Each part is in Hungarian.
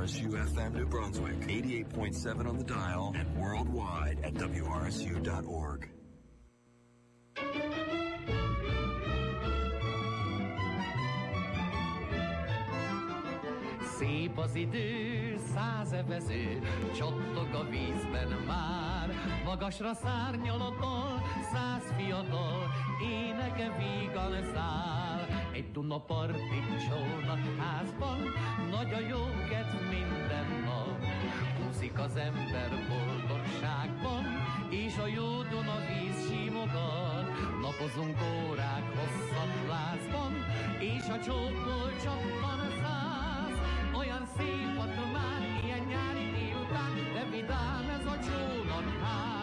WRSU FM New Brunswick, 88.7 on the dial and worldwide at WRSU.org. Szép az idő, százevező, csottog a vízben már. Magasra szárnyalodol, száz fiatal, éneke vígan száll. Egy Dunaparti csónakházban, nagy a jó kedv minden nap. Húzik az ember boldogságban, és a jó Duna víz simogat. Napozunk órák hosszat lázban, és a csókol csappan száz. Olyan szép a Dunán, ilyen nyári délután, de vidám ez a csónakház.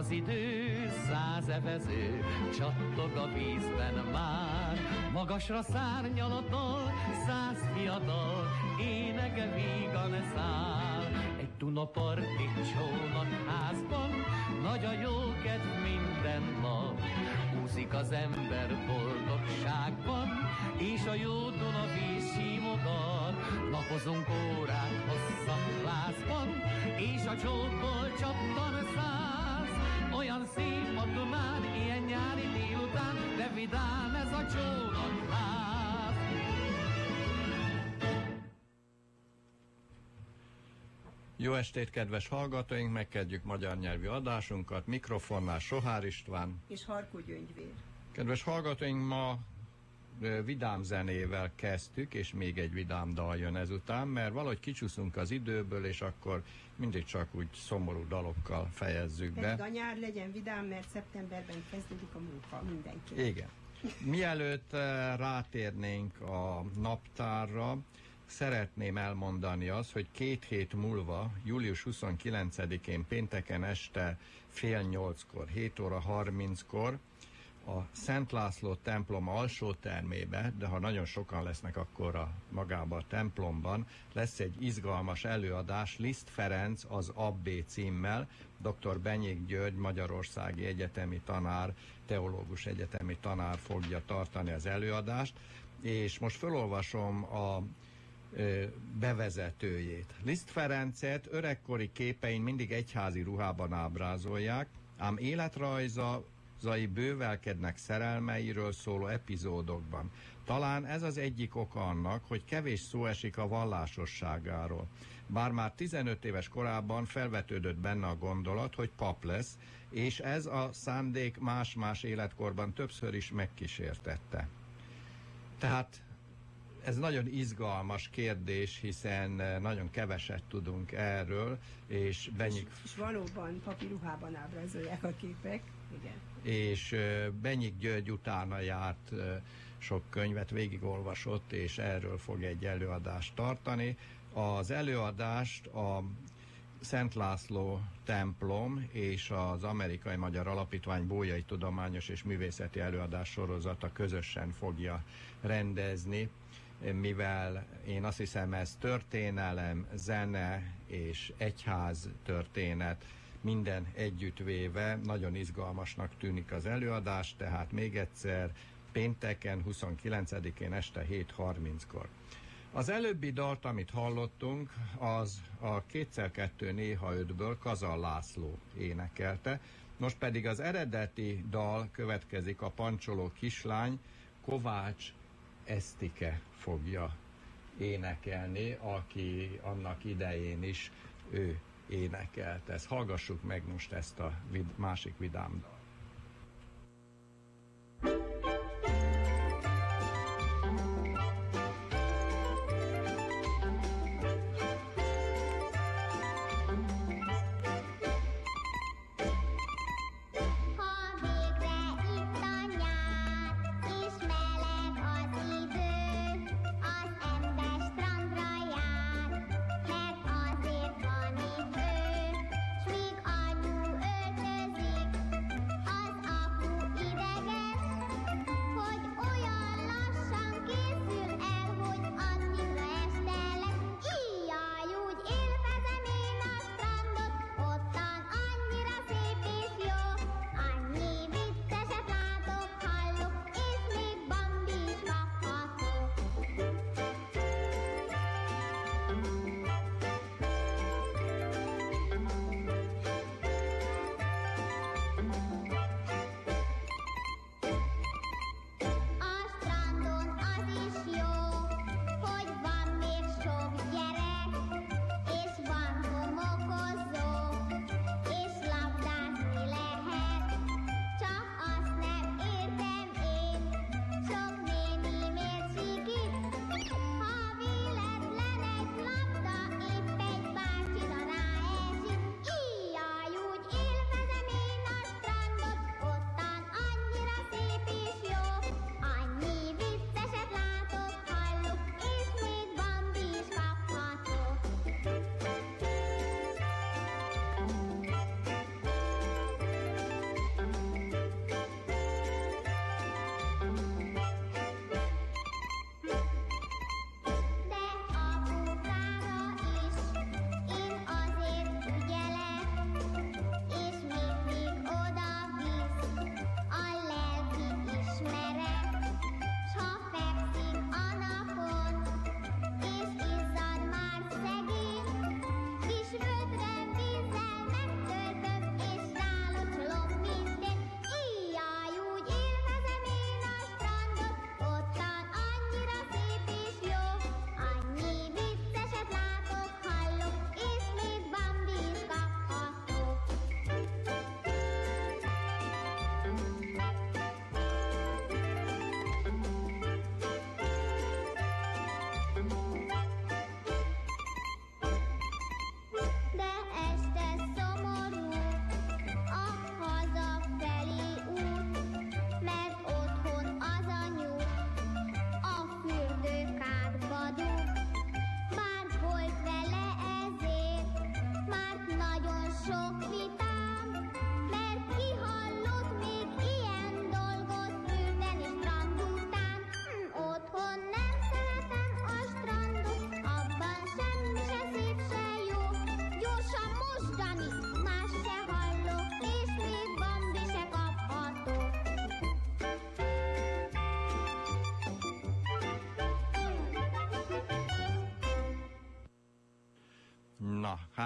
Az idő, száz evező, csattog a vízben már. Magasra szárnyalatol, száz fiatal, éneke vígan száll. Egy Dunaparti csónakházban, nagy a jó kedv minden nap. Úszik az ember boldogságban, és a jó Duna víz simogat. Napozunk órák hosszat lázban, és a csókból csappan száz. Olyan szép a Dunán, ilyen nyári délután, de vidám ez a csónakház. Jó estét, kedves hallgatóink! Megkezdjük magyar nyelvű adásunkat. Mikrofonnál Sohár István. és Harkó Gyöngyvér. Kedves hallgatóink, ma vidám zenével kezdtük, és még egy vidám dal jön ezután, mert valahogy kicsúszunk az időből, és akkor mindig csak úgy szomorú dalokkal fejezzük be. Pedig a nyár legyen vidám, mert szeptemberben kezdődik a munka mindenki. Igen. Mielőtt eh, rátérnénk a naptárra, szeretném elmondani azt, hogy két hét múlva, július 29-én pénteken este fél nyolckor, 7 óra 30-kor a Szent László templom alsó termébe, de ha nagyon sokan lesznek akkor a magába a templomban, lesz egy izgalmas előadás Liszt Ferenc az Abbé címmel, dr. Benyik György, Magyarországi Egyetemi Tanár, teológus egyetemi tanár fogja tartani az előadást, és most felolvasom a bevezetőjét. Liszt Ferencet öregkori képein mindig egyházi ruhában ábrázolják, ám életrajza zai bővelkednek szerelmeiről szóló epizódokban. Talán ez az egyik oka annak, hogy kevés szó esik a vallásosságáról. Bár már 15 éves korában felvetődött benne a gondolat, hogy pap lesz, és ez a szándék más-más életkorban többször is megkísértette. Tehát ez nagyon izgalmas kérdés, hiszen eh, nagyon keveset tudunk erről, és Benyik És valóban papíruhában ábrázolják a képek. Igen. És Benyik György utána járt sok könyvet, végigolvasott, és erről fog egy előadást tartani. Az előadást a Szent László templom és az Amerikai Magyar Alapítvány Bójai Tudományos és Művészeti Előadás sorozata közösen fogja rendezni, mivel én azt hiszem ez történelem, zene és egyház történet, minden együttvéve nagyon izgalmasnak tűnik az előadás, tehát még egyszer pénteken 29-én este 7.30-kor. Az előbbi dalt, amit hallottunk, az a kétszer kettő néha ötből Kazal László énekelte, most pedig az eredeti dal következik a Pancsoló kislány, Kovács Esztike fogja énekelni, aki annak idején is ő énekelt. Ezt hallgassuk meg most ezt a vid- másik vidám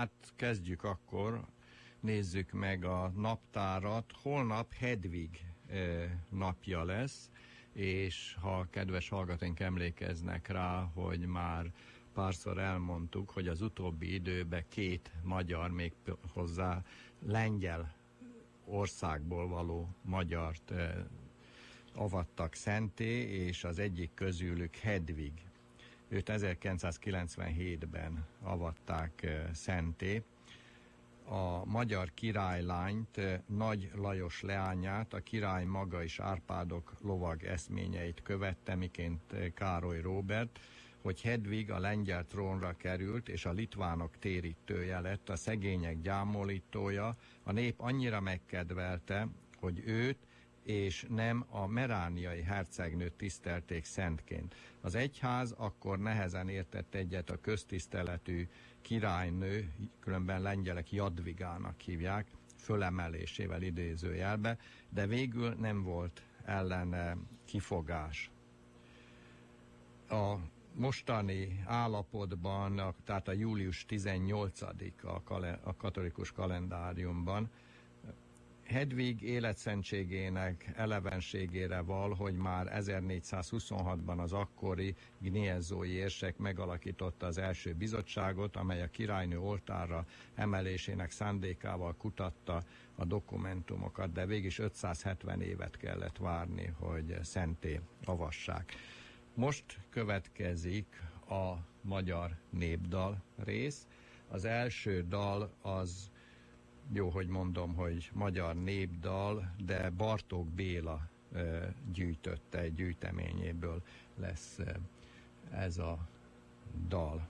hát kezdjük akkor, nézzük meg a naptárat. Holnap Hedvig napja lesz, és ha kedves hallgatóink emlékeznek rá, hogy már párszor elmondtuk, hogy az utóbbi időben két magyar, még hozzá lengyel országból való magyart avattak szenté, és az egyik közülük Hedvig. Őt 1997-ben avatták szenté. A magyar királylányt, Nagy Lajos leányát, a király maga is Árpádok lovag eszményeit követte, miként Károly Róbert, hogy Hedvig a lengyel trónra került, és a litvánok térítője lett, a szegények gyámolítója, a nép annyira megkedvelte, hogy őt és nem a merániai hercegnőt tisztelték szentként. Az egyház akkor nehezen értett egyet a köztiszteletű királynő, különben lengyelek Jadvigának hívják, fölemelésével idézőjelbe, de végül nem volt ellene kifogás. A mostani állapotban, tehát a július 18 a, a katolikus kalendáriumban Hedvig életszentségének elevenségére val, hogy már 1426-ban az akkori gniezói érsek megalakította az első bizottságot, amely a királynő oltára emelésének szándékával kutatta a dokumentumokat, de végig is 570 évet kellett várni, hogy szenté avassák. Most következik a magyar népdal rész. Az első dal az jó, hogy mondom, hogy magyar népdal, de Bartók Béla gyűjtötte egy gyűjteményéből lesz ez a dal.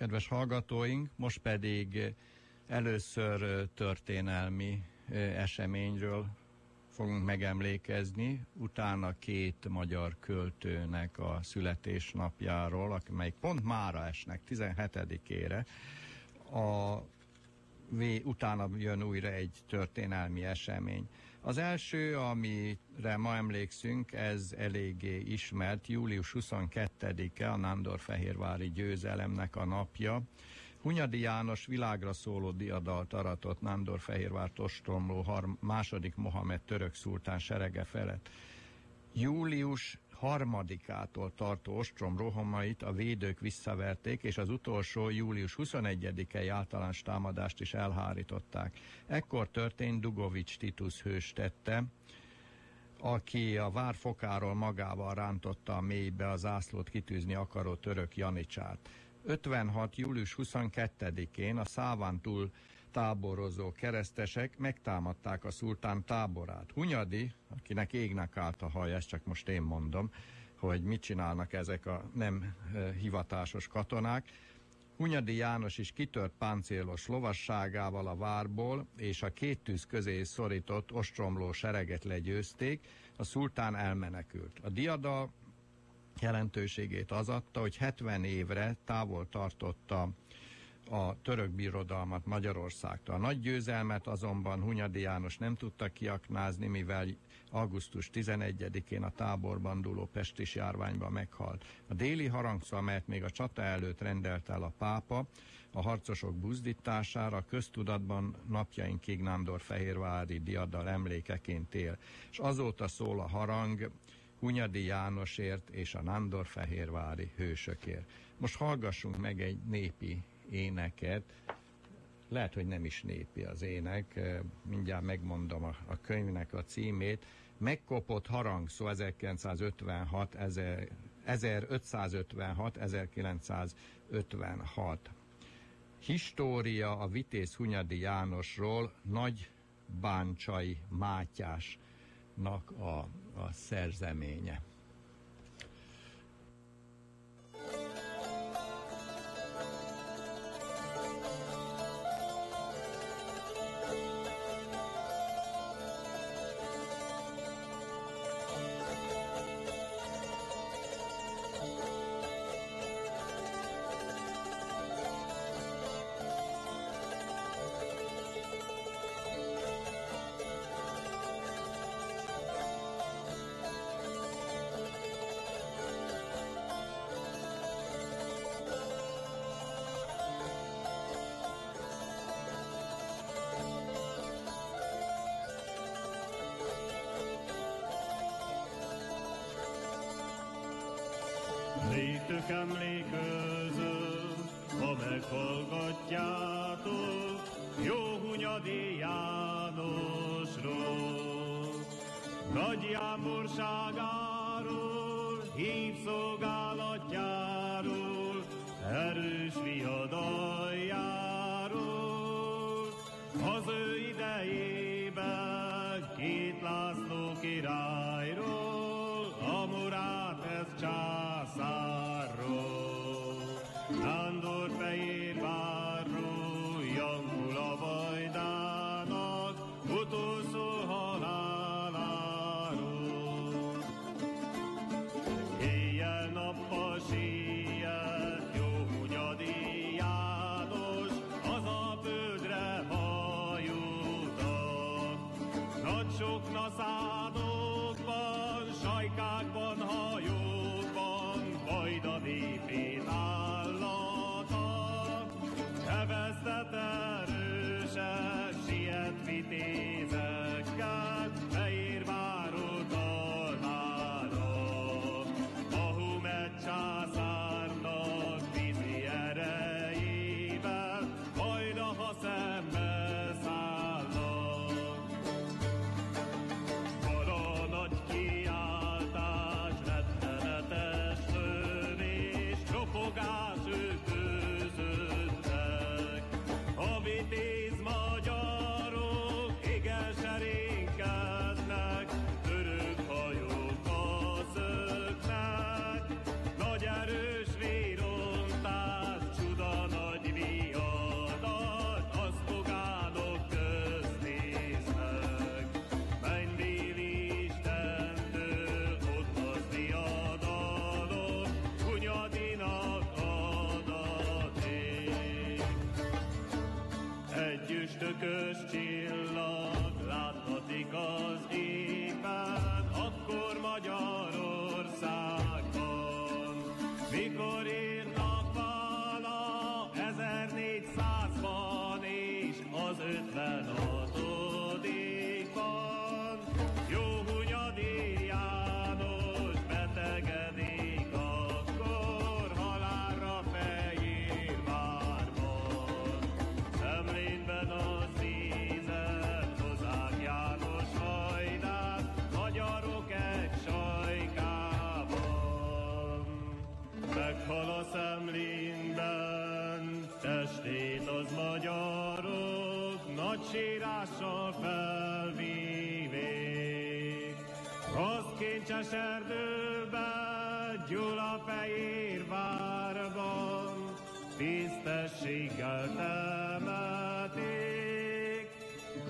Kedves hallgatóink, most pedig először történelmi eseményről fogunk megemlékezni, utána két magyar költőnek a születésnapjáról, amelyik pont mára esnek, 17-ére. A utána jön újra egy történelmi esemény. Az első, amire ma emlékszünk, ez eléggé ismert, július 22-e a Nándorfehérvári győzelemnek a napja. Hunyadi János világra szóló diadalt aratott Nándorfehérvár ostromló második Mohamed török szultán serege felett. Július harmadikától tartó ostrom rohamait a védők visszaverték, és az utolsó július 21-i általános támadást is elhárították. Ekkor történt Dugovics Titus hős tette, aki a vár fokáról magával rántotta a mélybe az zászlót kitűzni akaró török Janicsát. 56. július 22-én a Száván túl táborozó keresztesek megtámadták a szultán táborát. Hunyadi, akinek égnek állt a haj, ezt csak most én mondom, hogy mit csinálnak ezek a nem hivatásos katonák. Hunyadi János is kitört páncélos lovasságával a várból, és a két tűz közé szorított ostromló sereget legyőzték, a szultán elmenekült. A diada jelentőségét az adta, hogy 70 évre távol tartotta a török birodalmat Magyarországtól. A nagy győzelmet azonban Hunyadi János nem tudta kiaknázni, mivel augusztus 11-én a táborban dúló pestis járványba meghalt. A déli harangszó, amelyet még a csata előtt rendelt el a pápa, a harcosok buzdítására a köztudatban napjainkig Nándor Fehérvári diadal emlékeként él, és azóta szól a harang Hunyadi Jánosért és a Nándor Fehérvári hősökért. Most hallgassunk meg egy népi éneket, lehet, hogy nem is népi az ének, mindjárt megmondom a, a könyvnek a címét, megkopott harangszó 1956, 1556, 1956. História a Vitéz Hunyadi Jánosról Nagy Báncsai Mátyásnak a, a szerzeménye. Létük emléközöm, ha meghallgatjátok, jó Hunyadi Jánosról. Nagy jámborságáról, hív szolgálatjáról, erős viadaljáról. Az ő kincses erdőbe, Gyula fehér várban, tisztességgel temetik,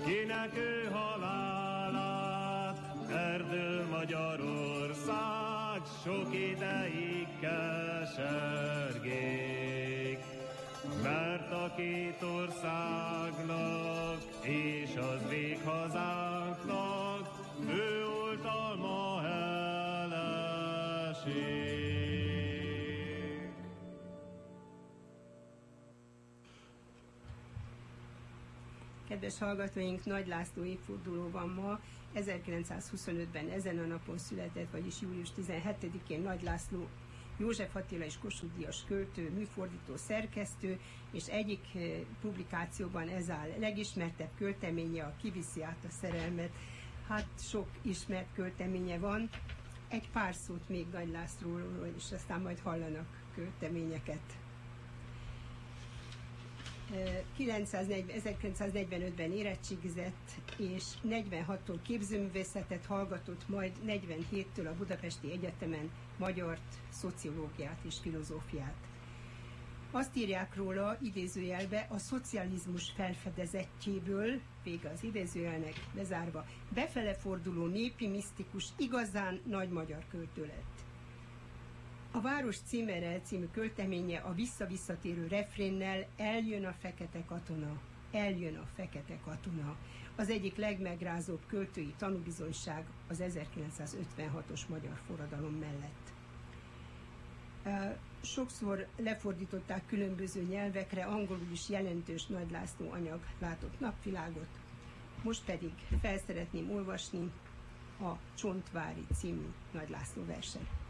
kinek ő halálát, erdő Magyarország sok ideig kesergék. Kedves hallgatóink, Nagy László évforduló van ma. 1925-ben ezen a napon született, vagyis július 17-én Nagy László József Attila és Kossuth Díjas költő, műfordító, szerkesztő, és egyik eh, publikációban ez áll legismertebb költeménye, a Kiviszi át a szerelmet. Hát sok ismert költeménye van. Egy pár szót még Nagy Lászlóról, és aztán majd hallanak költeményeket. 940, 1945-ben érettségizett, és 46-tól képzőművészetet hallgatott, majd 47-től a Budapesti Egyetemen magyart, szociológiát és filozófiát. Azt írják róla idézőjelbe a szocializmus felfedezettjéből, vége az idézőjelnek bezárva, befele forduló népi misztikus, igazán nagy magyar költő lett. A Város címere című költeménye a visszavisszatérő refrénnel Eljön a fekete katona, eljön a fekete katona. Az egyik legmegrázóbb költői tanúbizonyság az 1956-os magyar forradalom mellett. Sokszor lefordították különböző nyelvekre, angolul is jelentős Nagy László anyag látott napvilágot. Most pedig fel szeretném olvasni a Csontvári című Nagy László verset.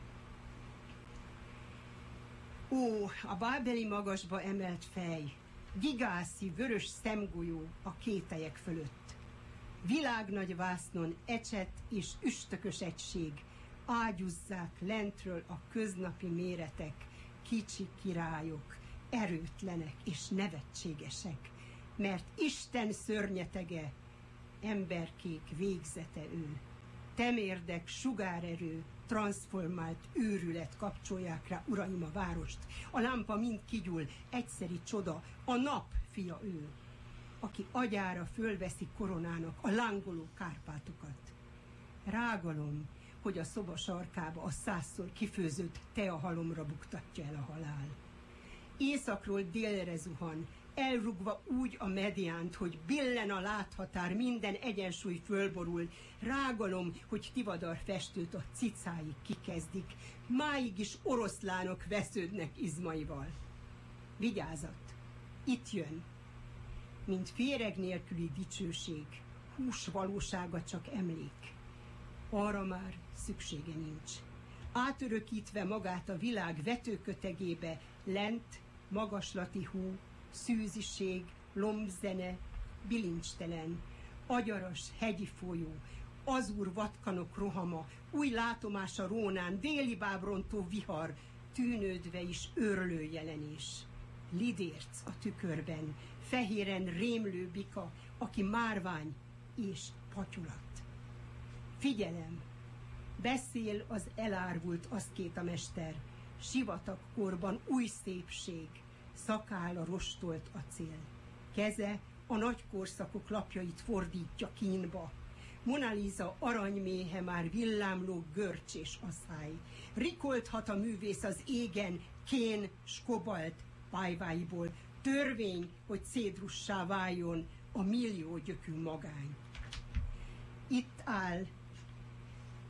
Ó, a bábeli magasba emelt fej, gigászi vörös szemgolyó a kételyek fölött. Világnagy vásznon ecset és üstökös egység, ágyuzzák lentről a köznapi méretek, kicsi királyok, erőtlenek és nevetségesek, mert Isten szörnyetege, emberkék végzete ő. Temérdek, sugárerő, transformált őrület kapcsolják rá, uraim, a várost. A lámpa mind kigyúl, egyszeri csoda, a nap fia ő, aki agyára fölveszi koronának a lángoló Kárpátokat. Rágalom, hogy a szoba sarkába a százszor kifőzött teahalomra buktatja el a halál. Északról délre zuhan, elrugva úgy a mediánt, hogy billen a láthatár, minden egyensúly fölborul. Rágalom, hogy Tivadar festőt a cicáig kikezdik, máig is oroszlánok vesződnek izmaival. Vigyázat! Itt jön! Mint féreg nélküli dicsőség, hús valósága csak emlék. Arra már szüksége nincs. Átörökítve magát a világ vetőkötegébe, lent magaslati hú, szűziség, lombzene, bilincstelen, agyaras hegyi folyó, azúr vatkanok rohama, új látomás a rónán, déli bábrontó vihar, tűnődve is őrlő jelenés. Lidérc a tükörben, fehéren rémlő bika, aki márvány és patyulat. Figyelem! Beszél az elárvult aszkéta mester, sivatagkorban új szépség, szakála rostolt acél. Keze a nagy korszakok lapjait fordítja kínba. Mona Lisa aranyméhe már villámló görcs és asszály. Rikolthat a művész az égen, kén, skobalt pályváiból. Törvény, hogy cédrussá váljon a millió gyökű magány. Itt áll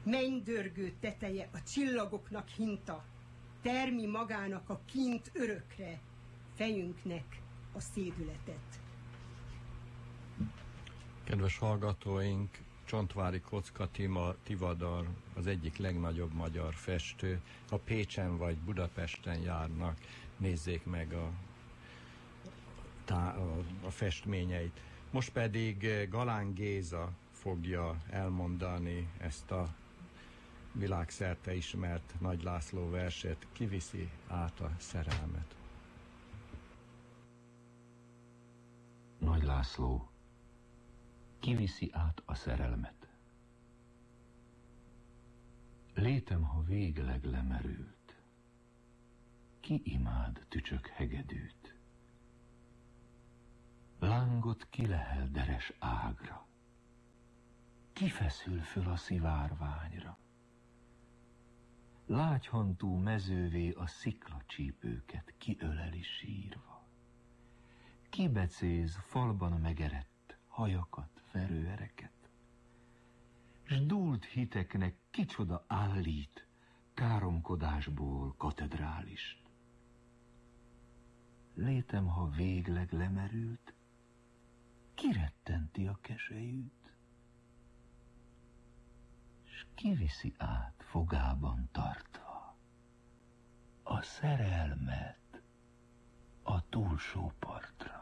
mennydörgő teteje a csillagoknak hinta, termi magának a kint örökre, fejünknek a szédületet. Kedves hallgatóink, Csontvári Kocka Tima, Tivadar az egyik legnagyobb magyar festő. A Pécsen vagy Budapesten járnak, nézzék meg a, tá, a festményeit. Most pedig eh, Galán Géza fogja elmondani ezt a világszerte ismert Nagy László verset, kiviszi át a szerelmet. Nagy László kiviszi át a szerelmet. Létem, ha végleg lemerült, ki imád tücsök hegedűt? Lángot kilehel deres ágra, kifeszül föl a szivárványra, lágyhantú mezővé a sziklacsípőket kiöleli sírva kibecéz falban megerett hajakat, verőereket. S dúlt hiteknek kicsoda állít káromkodásból katedrálist. Létem, ha végleg lemerült, kirettenti a keselyűt, s kiviszi át fogában tartva a szerelmet a túlsó partra.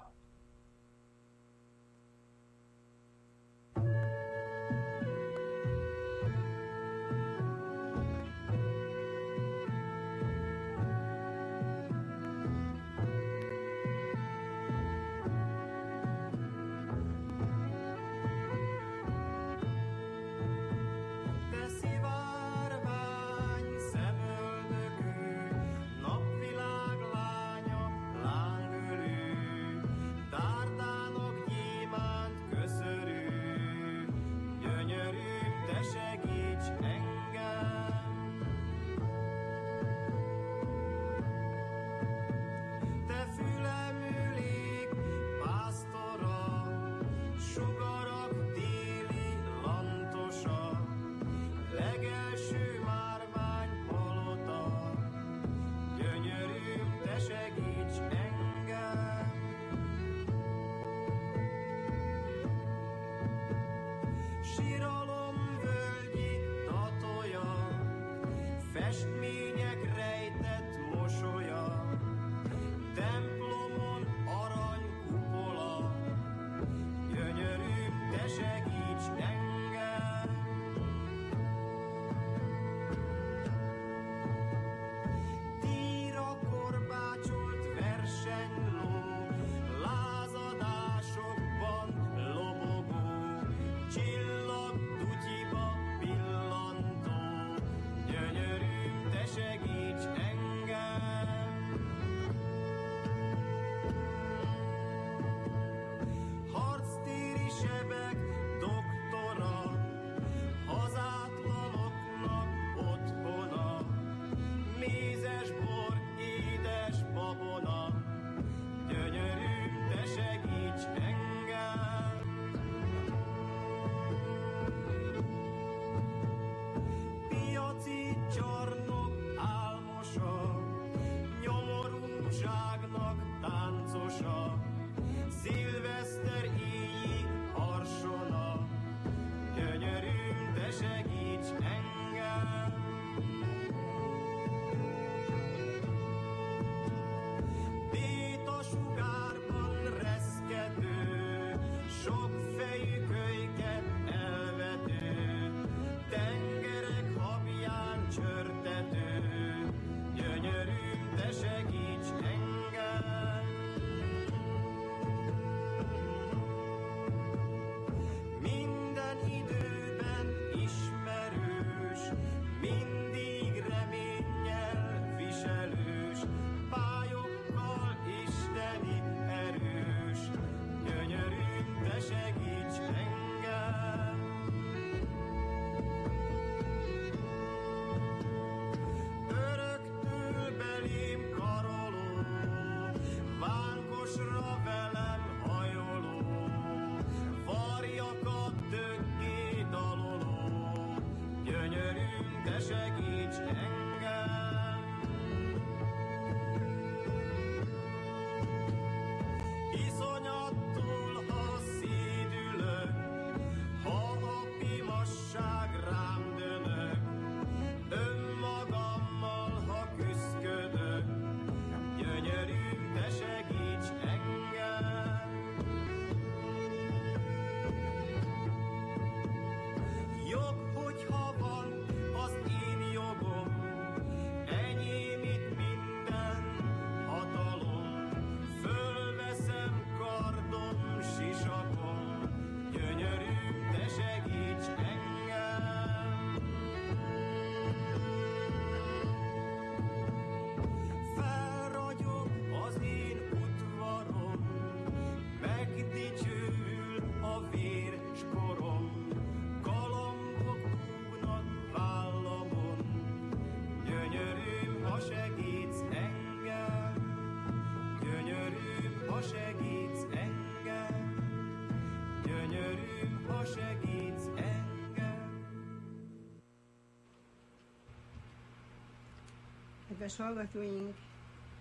Kedves hallgatóink,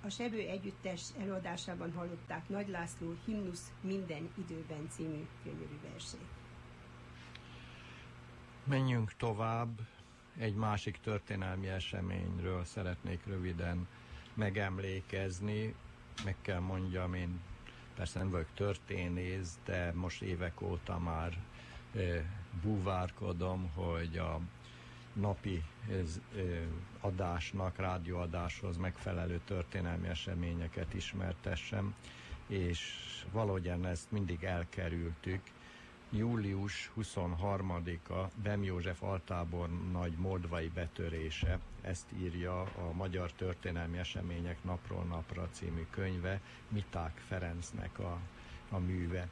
a Sebő Együttes előadásában hallották Nagy László Himnusz minden időben című gyönyörű versét. Menjünk tovább. Egy másik történelmi eseményről szeretnék röviden megemlékezni. Meg kell mondjam, én persze nem vagyok történész, de most évek óta már búvárkodom, hogy a napi ez, e, adásnak, rádióadáshoz megfelelő történelmi eseményeket ismertessem, és valahogyan ezt mindig elkerültük, július 23-a Bem József altábor nagy moldvai betörése, ezt írja a Magyar Történelmi Események Napról Napra című könyve, Miták Ferencnek a, a műve.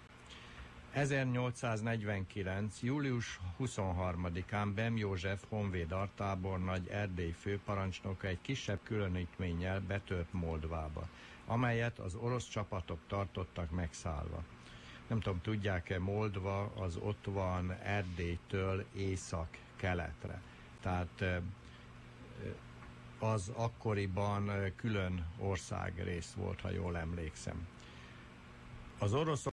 1849. július 23-án Bem József honvéd nagy Erdély főparancsnoka egy kisebb különítménnyel betört Moldvába, amelyet az orosz csapatok tartottak megszállva nem tudom, tudják-e, Moldva az ott van Erdélytől észak-keletre. Tehát az akkoriban külön országrész volt, ha jól emlékszem. Az oroszok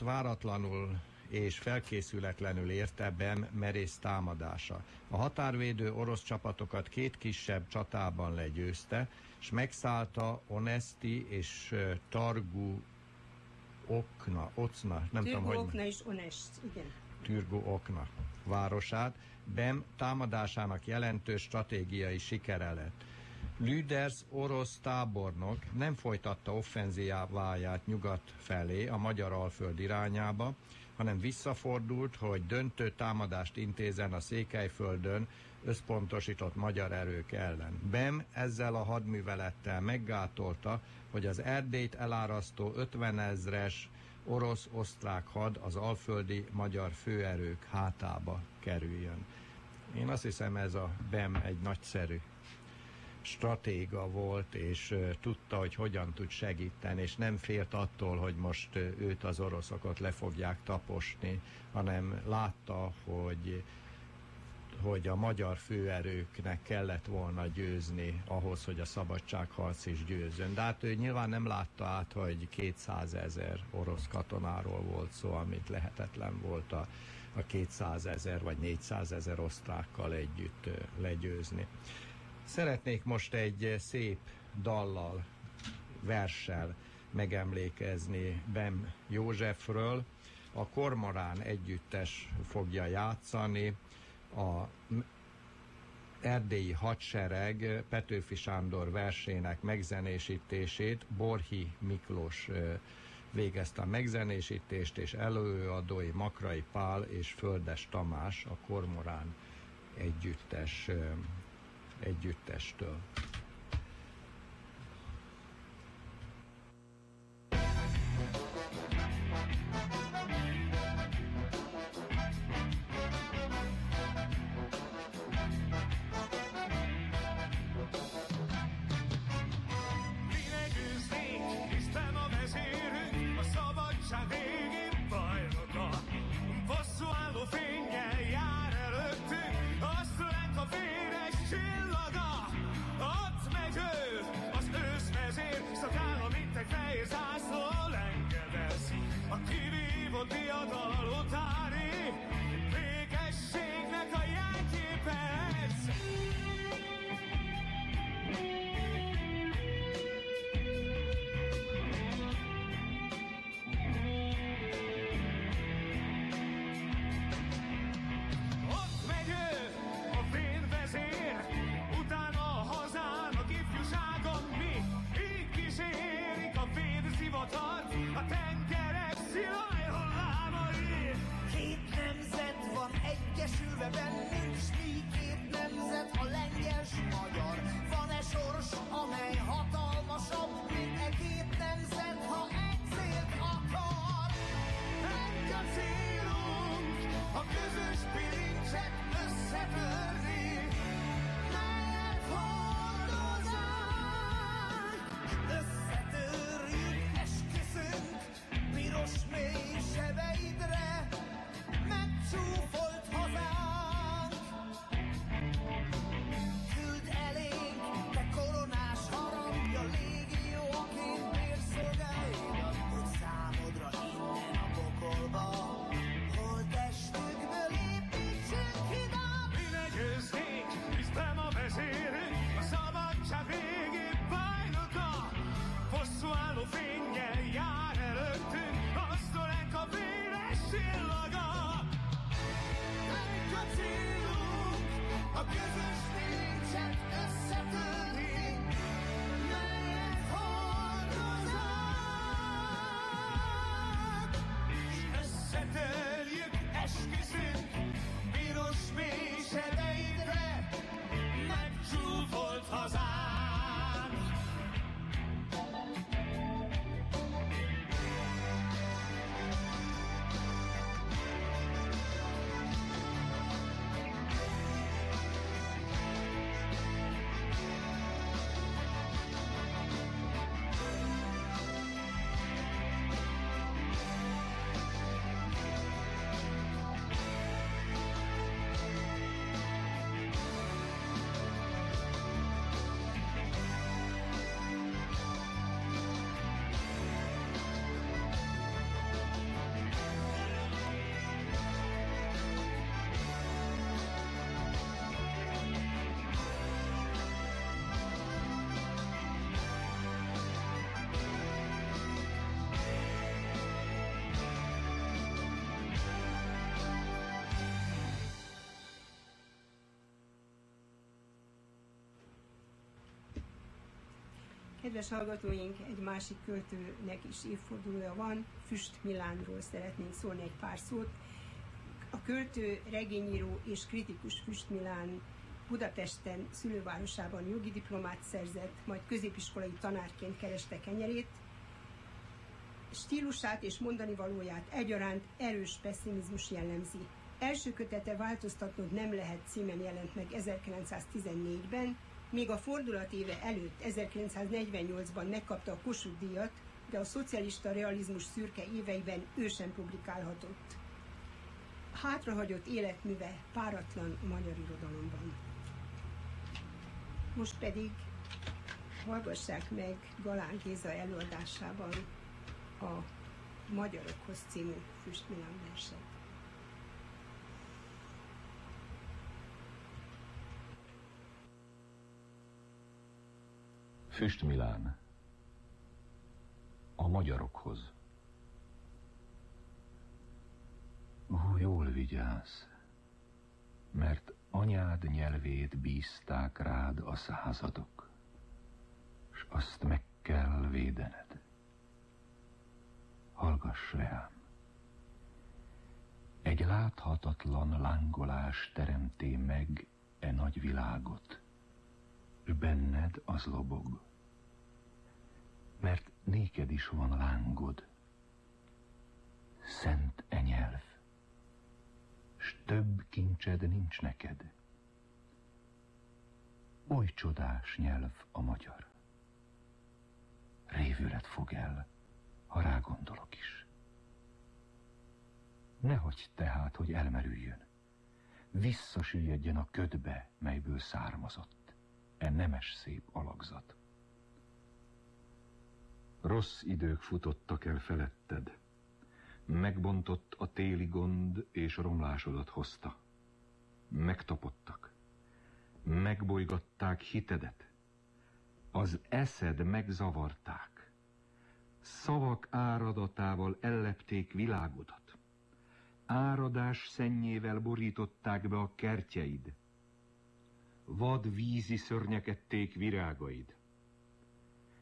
váratlanul és felkészületlenül érte Bem merész támadása. A határvédő orosz csapatokat két kisebb csatában legyőzte, és megszállta Onesti és Targu Okna, Ocna, nem Türgu tudom, hogy... Okna és Onest, igen. Türgu Okna városát. Bem támadásának jelentős stratégiai sikere lett. Lüders orosz tábornok nem folytatta offenziáváját nyugat felé, a magyar alföld irányába, hanem visszafordult, hogy döntő támadást intézen a Székelyföldön összpontosított magyar erők ellen. Bem ezzel a hadművelettel meggátolta, hogy az Erdélyt elárasztó 50 ezres orosz-osztrák had az alföldi magyar főerők hátába kerüljön. Én azt hiszem ez a BEM egy nagyszerű stratéga volt, és tudta, hogy hogyan tud segíteni, és nem félt attól, hogy most őt az oroszokat le fogják taposni, hanem látta, hogy hogy a magyar főerőknek kellett volna győzni ahhoz, hogy a szabadságharc is győzön. De hát ő nyilván nem látta át, hogy 200 ezer orosz katonáról volt szó, amit lehetetlen volt a, a 200 ezer vagy 400 ezer osztrákkal együtt legyőzni. Szeretnék most egy szép dallal, verssel megemlékezni Bem Józsefről. A Kormorán együttes fogja játszani a erdélyi hadsereg Petőfi Sándor versének megzenésítését Borhi Miklós végezte a megzenésítést, és előadói Makrai Pál és Földes Tamás a Kormorán együttes együttestől. Kedves hallgatóink, egy másik költőnek is évfordulója van, Füst Milánról szeretnénk szólni egy pár szót. A költő, regényíró és kritikus Füst Milán Budapesten, szülővárosában jogi diplomát szerzett, majd középiskolai tanárként kereste kenyerét. Stílusát és mondani valóját egyaránt erős pessimizmus jellemzi. Első kötete változtatnod nem lehet címen jelent meg 1914-ben, még a fordulat éve előtt, 1948-ban megkapta a Kossuth díjat, de a szocialista realizmus szürke éveiben ő sem publikálhatott. Hátrahagyott életműve páratlan magyar irodalomban. Most pedig hallgassák meg Galán Géza előadásában a Magyarokhoz című Füstmilán verset. Füst Milán. A magyarokhoz. Ó, jól vigyázz, mert anyád nyelvét bízták rád a századok, s azt meg kell védened. Hallgass rám. Egy láthatatlan lángolás teremté meg e nagy világot, benned az lobog mert néked is van lángod. Szent e nyelv, s több kincsed nincs neked. Oly csodás nyelv a magyar. Révület fog el, ha rá gondolok is. Nehogy tehát, hogy elmerüljön. Visszasüllyedjen a ködbe, melyből származott, e nemes szép alakzat. Rossz idők futottak el feletted. Megbontott a téli gond, és romlásodat hozta. Megtapottak. Megbolygatták hitedet. Az eszed megzavarták. Szavak áradatával ellepték világodat. Áradás szennyével borították be a kertjeid. Vad vízi szörnyekették virágaid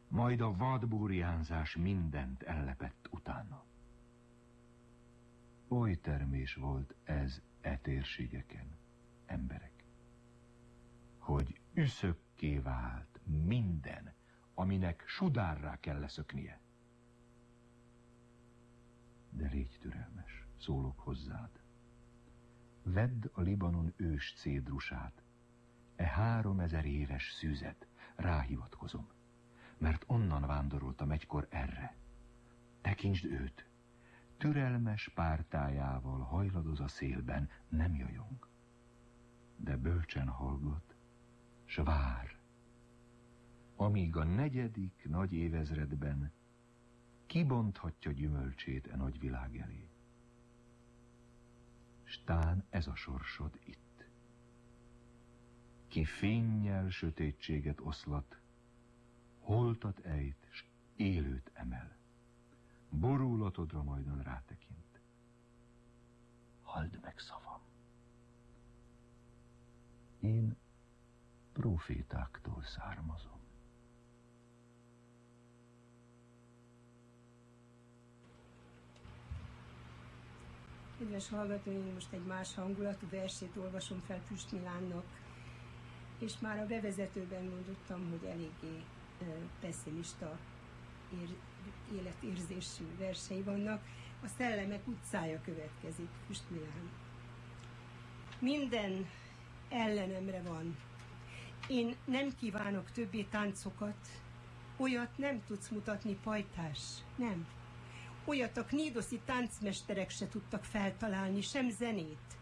majd a vadburjánzás mindent ellepett utána. Oly termés volt ez e térségeken, emberek, hogy üszökké vált minden, aminek sudárrá kell leszöknie. De légy türelmes, szólok hozzád. Vedd a Libanon ős cédrusát, e három ezer éves szűzet, ráhivatkozom mert onnan vándoroltam egykor erre. Tekintsd őt, türelmes pártájával hajladoz a szélben, nem jajong. De bölcsen hallgat, s vár, amíg a negyedik nagy évezredben kibonthatja gyümölcsét e nagy világ elé. Stán ez a sorsod itt. Ki fényjel sötétséget oszlat, holtat ejt, s élőt emel. Borúlatodra majdan rátekint. Halld meg szavam. Én profétáktól származom. Kedves hallgatóink, most egy más hangulatú versét olvasom fel Püst Milánnak, és már a bevezetőben mondottam, hogy eléggé pessimista ér, életérzésű versei vannak. A Szellemek utcája következik, Füstmilán. Minden ellenemre van. Én nem kívánok többé táncokat, olyat nem tudsz mutatni, pajtás, nem. Olyat a knídoszi táncmesterek se tudtak feltalálni, sem zenét.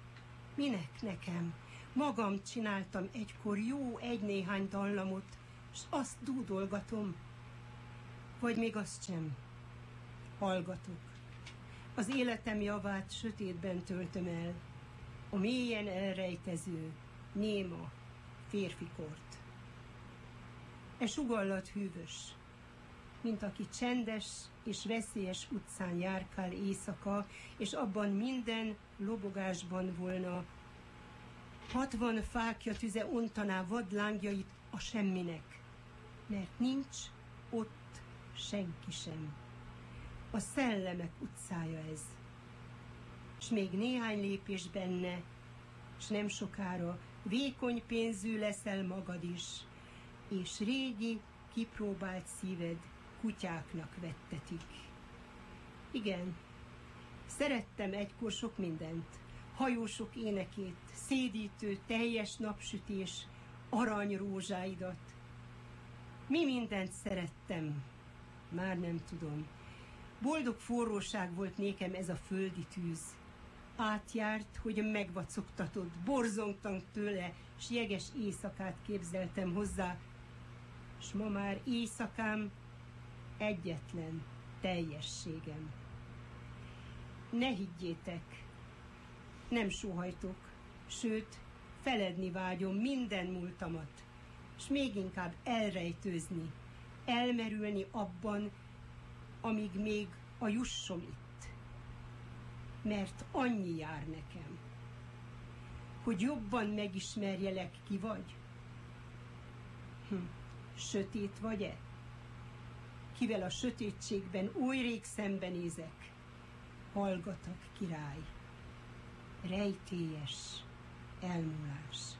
Minek nekem? Magam csináltam egykor jó egy-néhány dallamot, és azt dúdolgatom, vagy még azt sem. Hallgatok. Az életem javát sötétben töltöm el, a mélyen elrejtező, néma férfikort. E sugallat hűvös, mint aki csendes és veszélyes utcán járkál éjszaka, és abban minden lobogásban volna. Hatvan fákja tüze ontaná vadlángjait a semminek mert nincs ott senki sem. A szellemek utcája ez. S még néhány lépés benne, s nem sokára vékony pénzű leszel magad is, és régi, kipróbált szíved kutyáknak vettetik. Igen, szerettem egykor sok mindent, hajósok énekét, szédítő, teljes napsütés, aranyrózsáidat. Mi mindent szerettem, már nem tudom. Boldog forróság volt nékem ez a földi tűz. Átjárt, hogy megvacogtatott, borzongtam tőle, s jeges éjszakát képzeltem hozzá, s ma már éjszakám egyetlen teljességem. Ne higgyétek, nem sóhajtok, sőt, feledni vágyom minden múltamat, és még inkább elrejtőzni, elmerülni abban, amíg még a jussom itt. Mert annyi jár nekem, hogy jobban megismerjelek, ki vagy. Hm, sötét vagy-e? Kivel a sötétségben oly rég szembenézek, hallgatak, király. Rejtélyes elmúlás.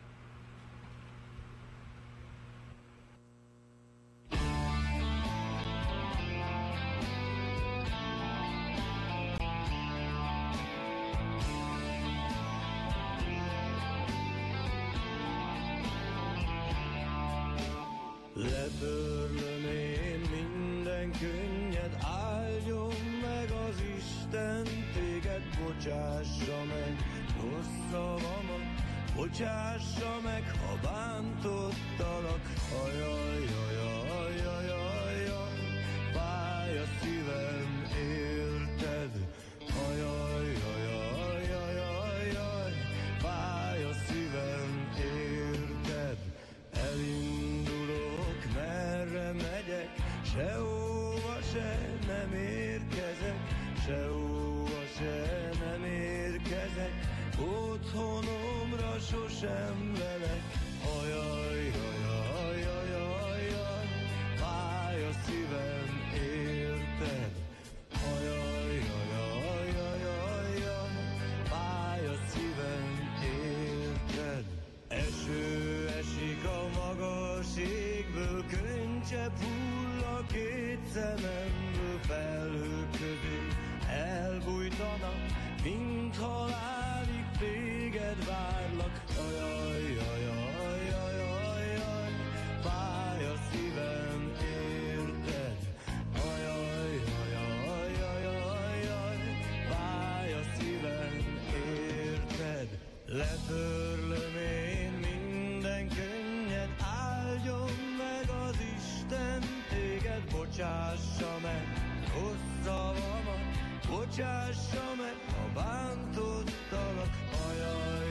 Letörlöm én minden könnyed, áldjon meg az Isten, téged. Bocsássa meg, rossz szavamat, bocsássa meg, ha bántottalak, ajaj,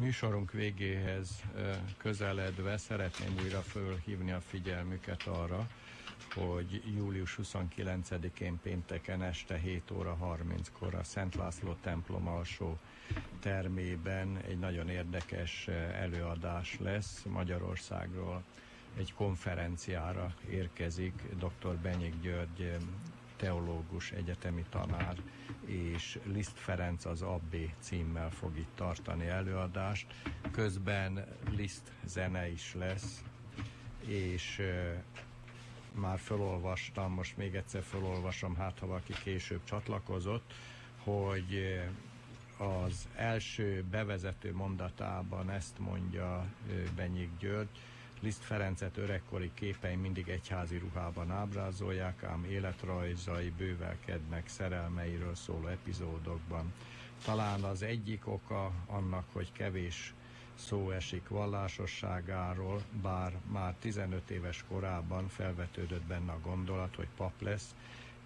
műsorunk végéhez közeledve szeretném újra fölhívni a figyelmüket arra, hogy július 29-én pénteken este 7 óra 30-kor a Szent László templom alsó termében egy nagyon érdekes előadás lesz Magyarországról. Egy konferenciára érkezik dr. Benyik György teológus, egyetemi tanár, és Liszt Ferenc az Abbé címmel fog itt tartani előadást. Közben Liszt zene is lesz, és már felolvastam, most még egyszer felolvasom, hát ha valaki később csatlakozott, hogy az első bevezető mondatában ezt mondja Benyik György, Liszt Ferencet öregkori képei mindig egyházi ruhában ábrázolják, ám életrajzai bővelkednek szerelmeiről szóló epizódokban. Talán az egyik oka annak, hogy kevés szó esik vallásosságáról, bár már 15 éves korában felvetődött benne a gondolat, hogy pap lesz,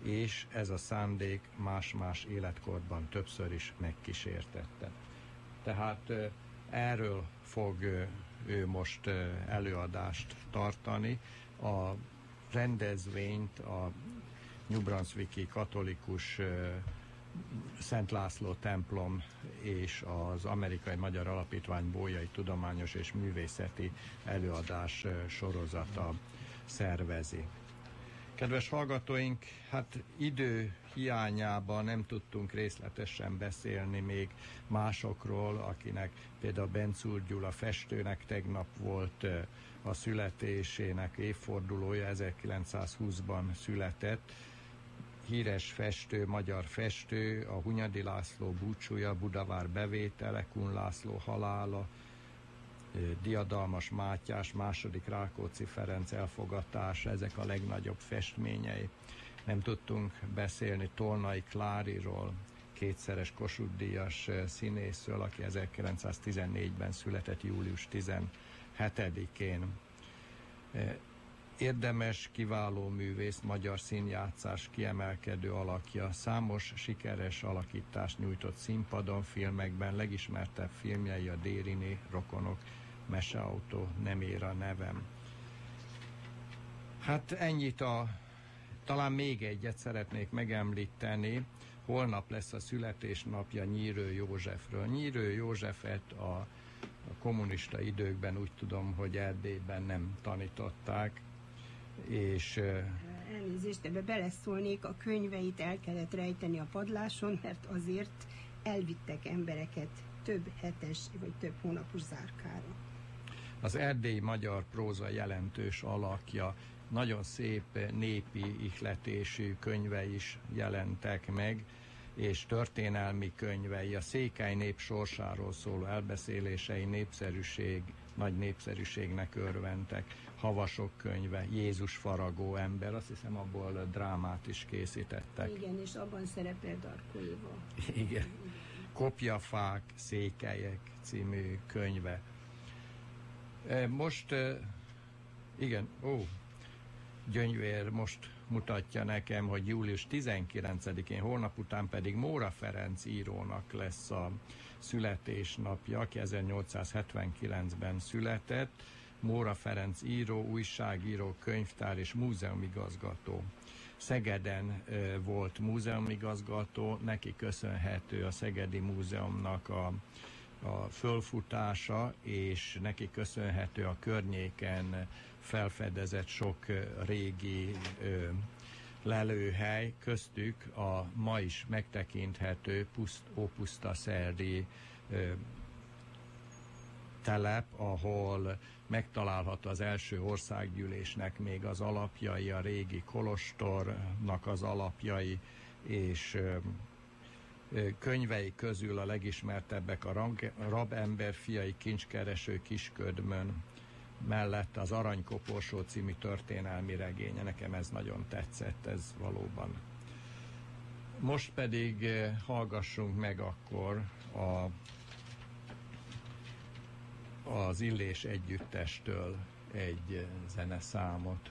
és ez a szándék más-más életkorban többször is megkísértette. Tehát erről fog ő most előadást tartani. A rendezvényt a New Brunswicki katolikus Szent László templom és az Amerikai Magyar Alapítvány Bójai Tudományos és Művészeti Előadás sorozata szervezi. Kedves hallgatóink, hát idő hiányában nem tudtunk részletesen beszélni még másokról, akinek például Bencúr Gyula festőnek tegnap volt a születésének évfordulója, 1920-ban született, híres festő, magyar festő, a Hunyadi László búcsúja, Budavár bevétele, Kun László halála, Diadalmas Mátyás, második Rákóczi Ferenc elfogatása, ezek a legnagyobb festményei. Nem tudtunk beszélni Tolnai Kláriról, kétszeres Kossuth Díjas színészről, aki 1914-ben született július 17-én. Érdemes, kiváló művész, magyar színjátszás kiemelkedő alakja, számos sikeres alakítást nyújtott színpadon, filmekben, legismertebb filmjei a Dérini, Rokonok, Meseautó, Nem ér a nevem. Hát ennyit a, talán még egyet szeretnék megemlíteni, holnap lesz a születésnapja Nyírő Józsefről. Nyírő Józsefet a, a kommunista időkben úgy tudom, hogy Erdélyben nem tanították, és... Elnézést, ebbe beleszólnék, a könyveit el kellett rejteni a padláson, mert azért elvittek embereket több hetes vagy több hónapos zárkára. Az erdélyi magyar próza jelentős alakja, nagyon szép népi ihletésű könyve is jelentek meg, és történelmi könyvei, a székely nép sorsáról szóló elbeszélései népszerűség, nagy népszerűségnek örventek. Havasok könyve, Jézus faragó ember, azt hiszem abból drámát is készítettek. Igen, és abban szerepel Darko. Igen. Kopjafák, székelyek című könyve. E, most, e, igen, ó, Gyöngyvér most mutatja nekem, hogy július 19-én, holnap után pedig Móra Ferenc írónak lesz a születésnapja, aki 1879-ben született. Móra Ferenc író, újságíró, könyvtár és múzeumigazgató. Szegeden e, volt múzeumigazgató, neki köszönhető a Szegedi Múzeumnak a a fölfutása, és neki köszönhető a környéken felfedezett sok régi ö, lelőhely, köztük a ma is megtekinthető puszt, Ópuszta Szerdi ö, telep, ahol megtalálható az első országgyűlésnek még az alapjai, a régi kolostornak az alapjai, és ö, könyvei közül a legismertebbek a Rabember fiai kincskereső kisködmön, mellett az Aranykoporsó című történelmi regénye. Nekem ez nagyon tetszett, ez valóban. Most pedig hallgassunk meg akkor a, az Illés együttestől egy zeneszámot.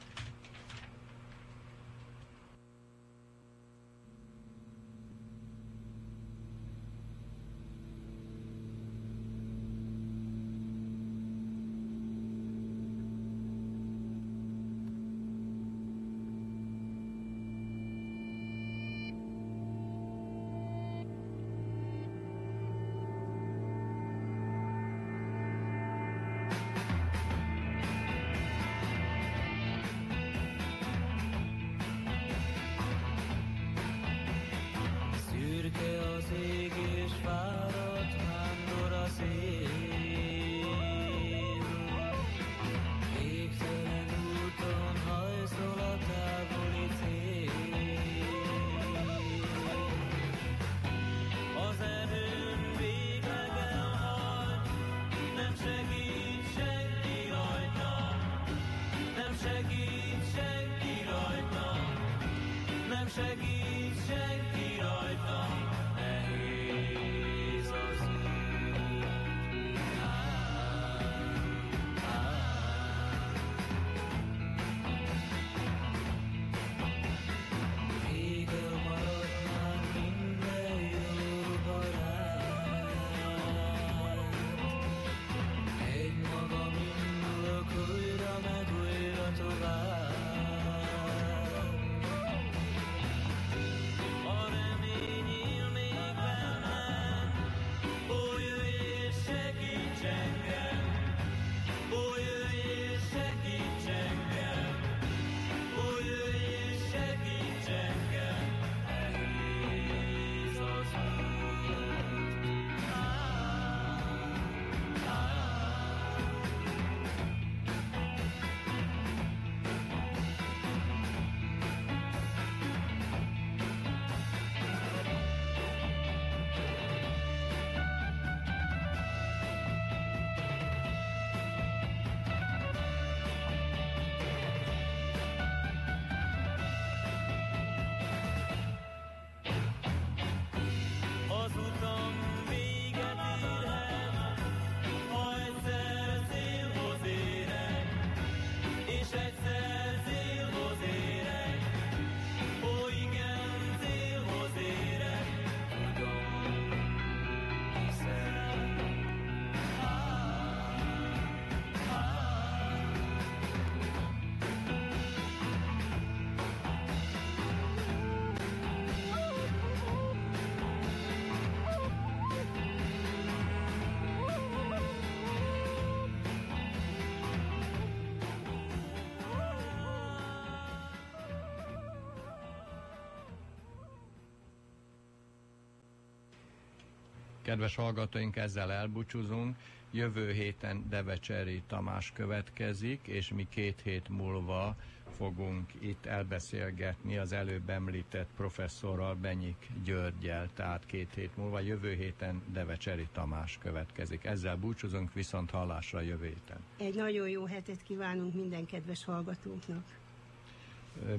Kedves hallgatóink, ezzel elbúcsúzunk. Jövő héten Devecseri Tamás következik, és mi két hét múlva fogunk itt elbeszélgetni az előbb említett professzorral, Benyik Györgyel, tehát két hét múlva. Jövő héten Devecseri Tamás következik. Ezzel búcsúzunk, viszont hallásra jövő héten. Egy nagyon jó hetet kívánunk minden kedves hallgatóknak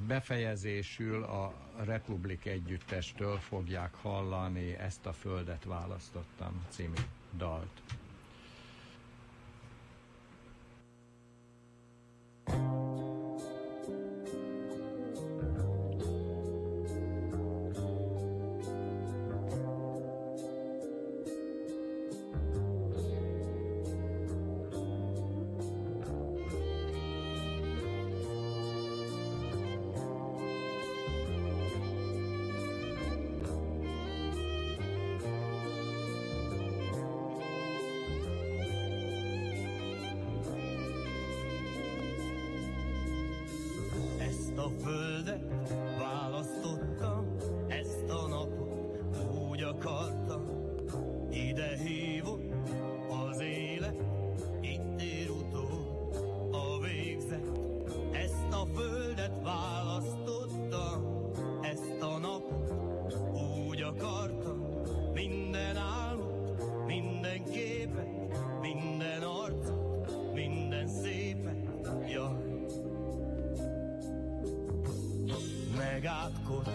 befejezésül a Republik együttestől fogják hallani ezt a földet választottam című dalt. krátko